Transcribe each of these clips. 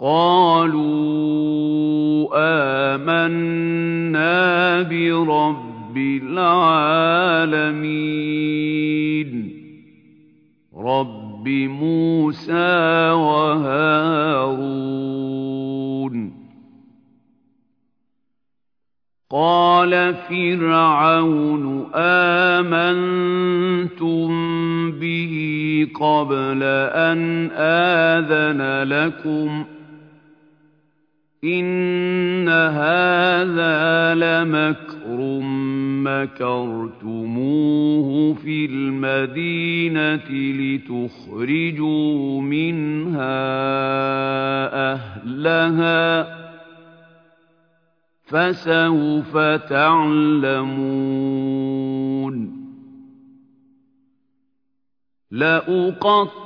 قَالُوا آمَنَّا بِرَبِّ الْعَالَمِينَ. رَبِّ مُوسَىٰ وَهَارُونَ. قَالَ فِرْعَوْنُ آمَنتُم بِهِ قَبْلَ أَنْ آذَنَ لَكُمْ ۖ؟ إِنَّ هَٰذَا لَمَكْرٌ مَّكَرْتُمُوهُ فِي الْمَدِينَةِ لِتُخْرِجُوا مِنْهَا أَهْلَهَا ۖ فَسَوْفَ تَعْلَمُونَ لَأُقَطِّعَنَّ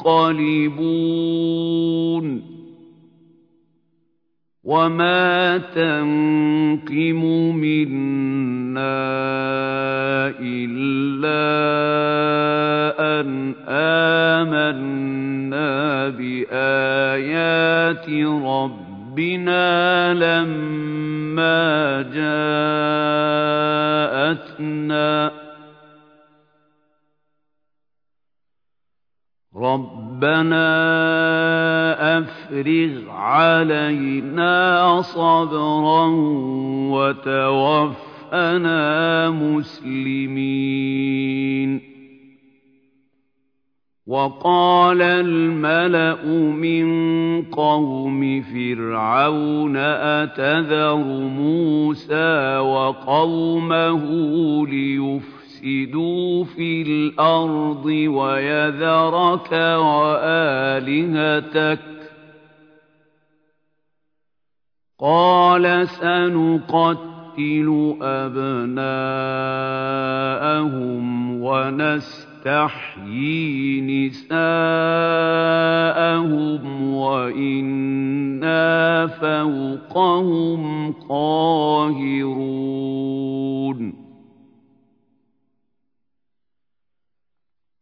مُنقَلِبُونَ وَمَا تَنقِمُ مِنَّا إِلَّا أَنْ آمَنَّا بِآيَاتِ رَبِّنَا رَبِّنَا لَمَّا جَاءَتْنَا ۚ رَبَّنَا أَفْرِغْ عَلَيْنَا صَبْرًا وَتَوَفَّنَا مُسْلِمِينَ. وَقَالَ الْمَلَأُ مِن قَوْمِ فِرْعَوْنَ أَتَذَرُ مُوسَىٰ وَقَوْمَهُ لِيُفْسِدُوا فِي الْأَرْضِ وَيَذَرَكَ وَآلِهَتَكَ ۚ قَالَ سَنُقَتِّلُ أَبْنَاءَهُمْ وَنَسْتَحْيِي نِسَاءَهُمْ وَإِنَّا فَوْقَهُمْ قَاهِرُونَ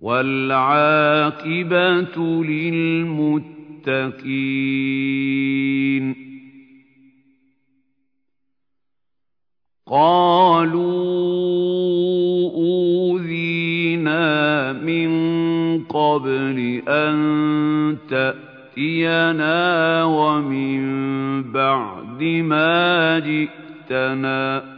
وَالْعَاقِبَةُ لِلْمُتَّقِينَ قَالُوا أُوذِينَا مِن قَبْلِ أَن تَأْتِيَنَا وَمِن بَعْدِ مَا جِئْتَنَا ۚ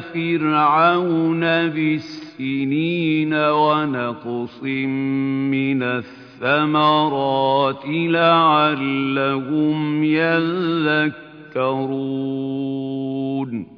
فِرْعَوْنَ بِالسِّنِينَ وَنَقْصٍ مِّنَ الثَّمَرَاتِ لَعَلَّهُمْ يَذَّكَّرُونَ.